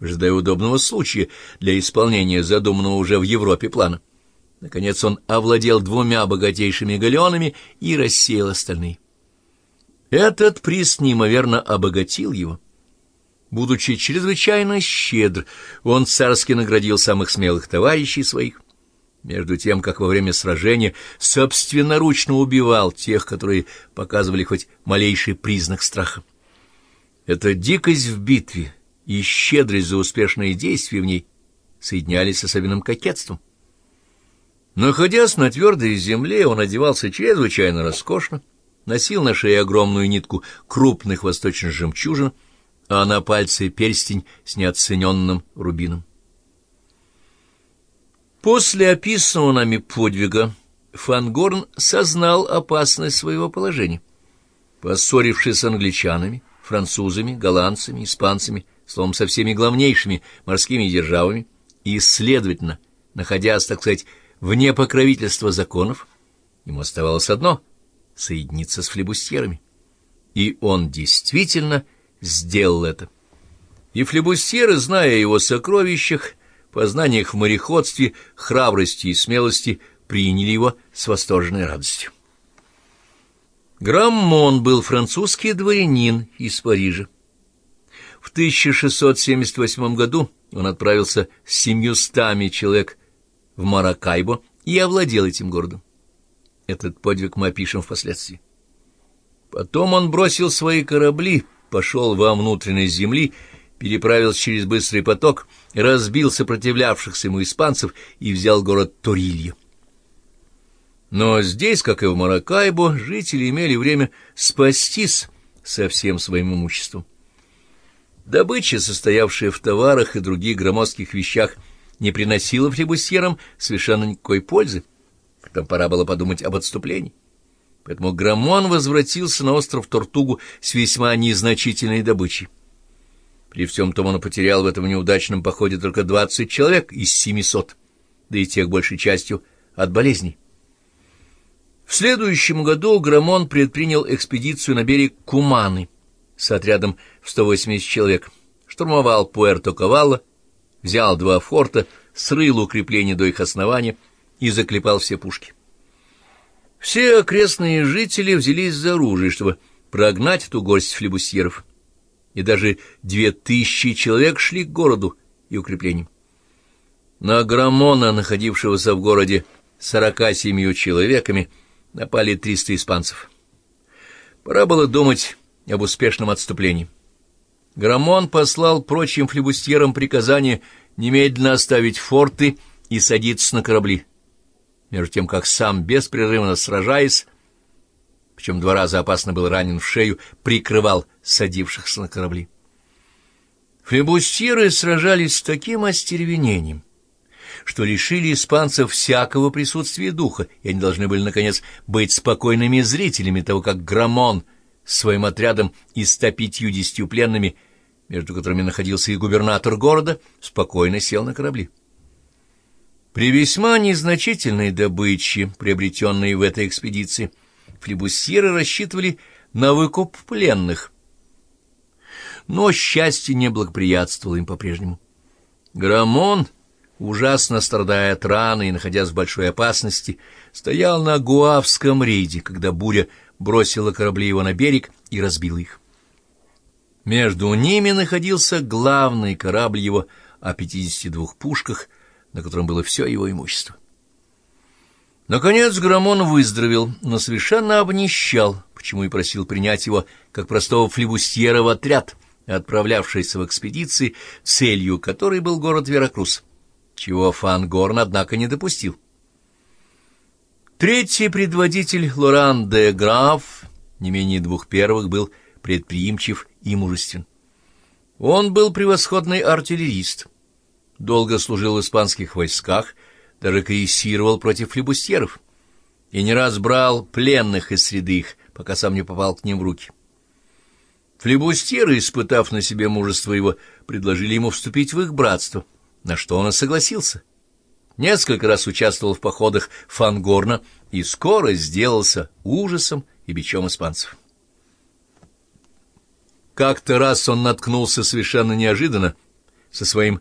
ожидая удобного случая для исполнения задуманного уже в Европе плана. Наконец он овладел двумя богатейшими галеонами и рассеял остальные. Этот приз неимоверно обогатил его. Будучи чрезвычайно щедр, он царски наградил самых смелых товарищей своих, между тем, как во время сражения собственноручно убивал тех, которые показывали хоть малейший признак страха. Эта дикость в битве и щедрость за успешные действия в ней соединялись с особенным кокетством. Находясь на твердой земле, он одевался чрезвычайно роскошно, носил на шее огромную нитку крупных восточных жемчужин, а на пальце перстень с неоцененным рубином. После описанного нами подвига Фангорн сознал опасность своего положения. Поссорившись с англичанами, французами, голландцами, испанцами, словом, со всеми главнейшими морскими державами, и, следовательно, находясь, так сказать, вне покровительства законов, ему оставалось одно — соединиться с флебустьерами. И он действительно сделал это. И флебустьеры, зная о его сокровищах, познаниях в мореходстве, храбрости и смелости, приняли его с восторженной радостью. Граммон был французский дворянин из Парижа. В 1678 году он отправился с семьюстами человек в Маракайбо и овладел этим городом. Этот подвиг мы опишем впоследствии. Потом он бросил свои корабли, пошел во внутренность земли переправился через быстрый поток, разбил сопротивлявшихся ему испанцев и взял город Торилья. Но здесь, как и в Маракайбо, жители имели время спастись со всем своим имуществом. Добыча, состоявшая в товарах и других громоздких вещах, не приносила флебусьерам совершенно никакой пользы. Потом пора было подумать об отступлении. Поэтому Грамон возвратился на остров Тортугу с весьма незначительной добычей. При всем том он потерял в этом неудачном походе только двадцать человек из семисот, да и тех большей частью от болезней. В следующем году Грамон предпринял экспедицию на берег Куманы с отрядом в 180 человек, штурмовал Пуэрто-Кавалло, взял два форта, срыл укрепления до их основания и заклепал все пушки. Все окрестные жители взялись за оружие, чтобы прогнать эту горсть флебусьеров и даже две тысячи человек шли к городу и укреплениям. На Грамона, находившегося в городе сорока семью человеками, напали триста испанцев. Пора было думать об успешном отступлении. Грамон послал прочим флебустьерам приказание немедленно оставить форты и садиться на корабли, между тем как сам, беспрерывно сражаясь, причем два раза опасно был ранен в шею, прикрывал садившихся на корабли. Флебустьеры сражались с таким остервенением, что лишили испанцев всякого присутствия духа, и они должны были, наконец, быть спокойными зрителями того, как Грамон своим отрядом и 150 пленными, между которыми находился и губернатор города, спокойно сел на корабли. При весьма незначительной добыче, приобретенной в этой экспедиции, флебусьеры рассчитывали на выкуп пленных. Но счастье не благоприятствовало им по-прежнему. Грамон, ужасно страдая от раны и находясь в большой опасности, стоял на Гуавском рейде, когда буря бросила корабли его на берег и разбила их. Между ними находился главный корабль его о 52 пушках, на котором было все его имущество. Наконец Грамон выздоровел, но совершенно обнищал, почему и просил принять его как простого флебустьера в отряд, отправлявшийся в экспедиции, целью которой был город Веракрус, чего Фангорн, однако, не допустил. Третий предводитель Лоран де Граф, не менее двух первых, был предприимчив и мужествен. Он был превосходный артиллерист, долго служил в испанских войсках, даже крейсировал против флебустьеров и не раз брал пленных из среды их, пока сам не попал к ним в руки. Флебустьеры, испытав на себе мужество его, предложили ему вступить в их братство, на что он и согласился. Несколько раз участвовал в походах Фангорна и скоро сделался ужасом и бичом испанцев. Как-то раз он наткнулся совершенно неожиданно со своим